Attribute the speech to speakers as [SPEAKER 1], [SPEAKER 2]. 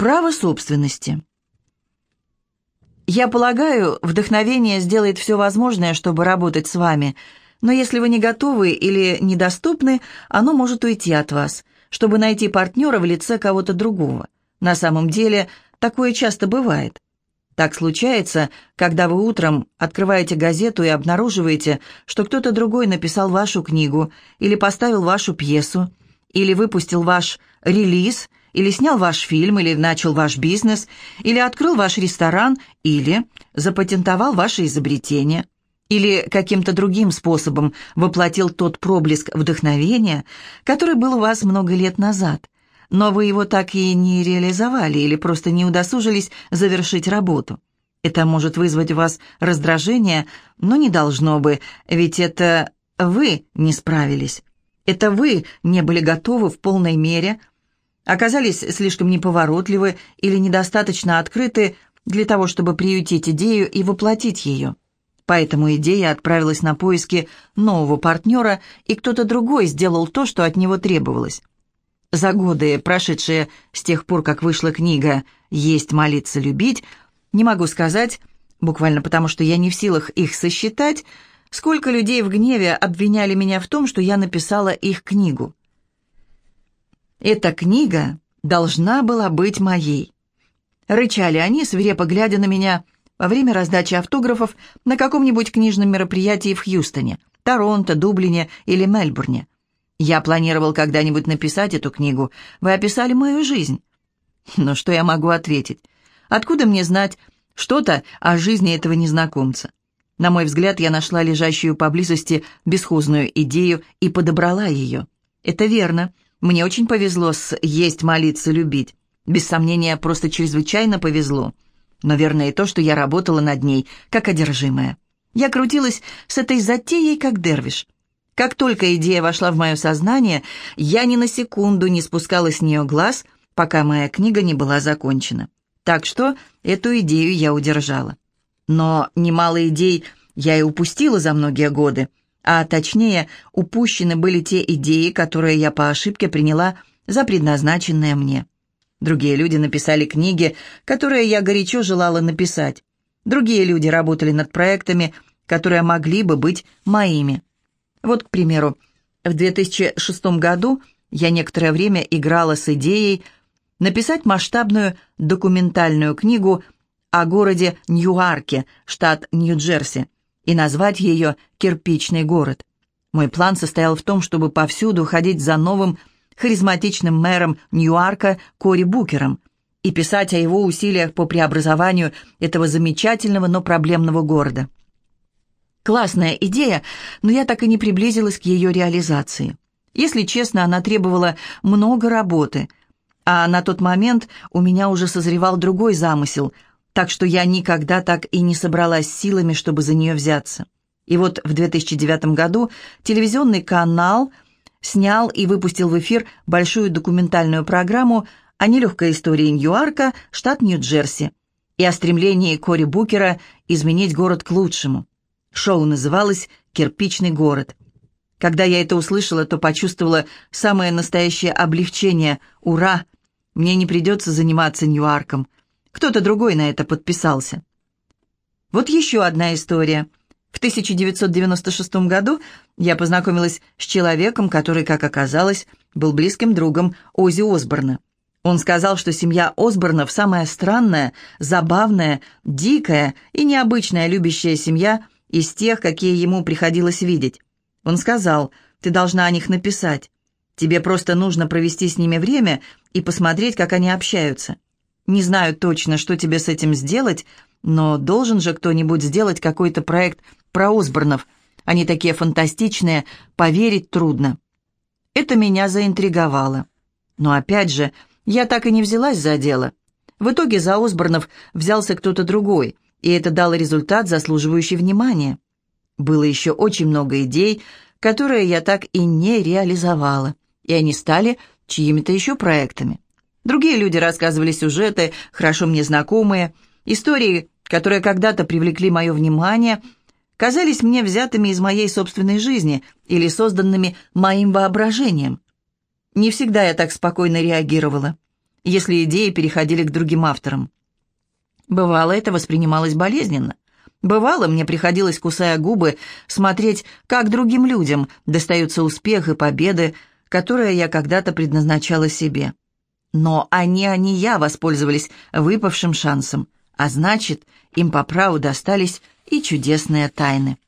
[SPEAKER 1] Право собственности. Я полагаю, вдохновение сделает все возможное, чтобы работать с вами, но если вы не готовы или недоступны, оно может уйти от вас, чтобы найти партнера в лице кого-то другого. На самом деле, такое часто бывает. Так случается, когда вы утром открываете газету и обнаруживаете, что кто-то другой написал вашу книгу, или поставил вашу пьесу, или выпустил ваш релиз, или снял ваш фильм, или начал ваш бизнес, или открыл ваш ресторан, или запатентовал ваше изобретение, или каким-то другим способом воплотил тот проблеск вдохновения, который был у вас много лет назад, но вы его так и не реализовали или просто не удосужились завершить работу. Это может вызвать у вас раздражение, но не должно бы, ведь это вы не справились. Это вы не были готовы в полной мере, оказались слишком неповоротливы или недостаточно открыты для того, чтобы приютить идею и воплотить ее. Поэтому идея отправилась на поиски нового партнера, и кто-то другой сделал то, что от него требовалось. За годы, прошедшие с тех пор, как вышла книга «Есть, молиться, любить», не могу сказать, буквально потому что я не в силах их сосчитать, сколько людей в гневе обвиняли меня в том, что я написала их книгу. Эта книга должна была быть моей. Рычали они, свирепо глядя на меня во время раздачи автографов на каком-нибудь книжном мероприятии в Хьюстоне, Торонто, Дублине или Мельбурне. Я планировал когда-нибудь написать эту книгу. Вы описали мою жизнь. Но что я могу ответить? Откуда мне знать что-то о жизни этого незнакомца? На мой взгляд, я нашла лежащую поблизости бесхозную идею и подобрала ее. Это верно. Мне очень повезло с «есть, молиться, любить». Без сомнения, просто чрезвычайно повезло. Но верно и то, что я работала над ней, как одержимая. Я крутилась с этой затеей, как дервиш – как только идея вошла в мое сознание, я ни на секунду не спускала с нее глаз, пока моя книга не была закончена. Так что эту идею я удержала. Но немало идей я и упустила за многие годы, а точнее, упущены были те идеи, которые я по ошибке приняла за предназначенные мне. Другие люди написали книги, которые я горячо желала написать. Другие люди работали над проектами, которые могли бы быть моими. Вот, к примеру, в 2006 году я некоторое время играла с идеей написать масштабную документальную книгу о городе Ньюарке, штат Нью-Джерси, и назвать ее «Кирпичный город». Мой план состоял в том, чтобы повсюду ходить за новым харизматичным мэром Ньюарка Кори Букером и писать о его усилиях по преобразованию этого замечательного, но проблемного города. Классная идея, но я так и не приблизилась к ее реализации. Если честно, она требовала много работы, а на тот момент у меня уже созревал другой замысел, так что я никогда так и не собралась силами, чтобы за нее взяться. И вот в 2009 году телевизионный канал снял и выпустил в эфир большую документальную программу о нелегкой истории Ньюарка, штат Нью-Джерси, и о стремлении Кори Букера изменить город к лучшему. Шоу называлось «Кирпичный город». Когда я это услышала, то почувствовала самое настоящее облегчение. Ура! Мне не придется заниматься Ньюарком. Кто-то другой на это подписался. Вот еще одна история. В 1996 году я познакомилась с человеком, который, как оказалось, был близким другом Ози Осборна. Он сказал, что семья Осборнов самая странная, забавная, дикая и необычная любящая семья – из тех, какие ему приходилось видеть. Он сказал, «Ты должна о них написать. Тебе просто нужно провести с ними время и посмотреть, как они общаются. Не знаю точно, что тебе с этим сделать, но должен же кто-нибудь сделать какой-то проект про Осборнов. Они такие фантастичные, поверить трудно». Это меня заинтриговало. Но опять же, я так и не взялась за дело. В итоге за Осборнов взялся кто-то другой – и это дало результат, заслуживающий внимания. Было еще очень много идей, которые я так и не реализовала, и они стали чьими-то еще проектами. Другие люди рассказывали сюжеты, хорошо мне знакомые, истории, которые когда-то привлекли мое внимание, казались мне взятыми из моей собственной жизни или созданными моим воображением. Не всегда я так спокойно реагировала. если идеи переходили к другим авторам. Бывало, это воспринималось болезненно. Бывало, мне приходилось, кусая губы, смотреть, как другим людям достаются успех и победы, которые я когда-то предназначала себе. Но они, а не я, воспользовались выпавшим шансом, а значит, им по праву достались и чудесные тайны.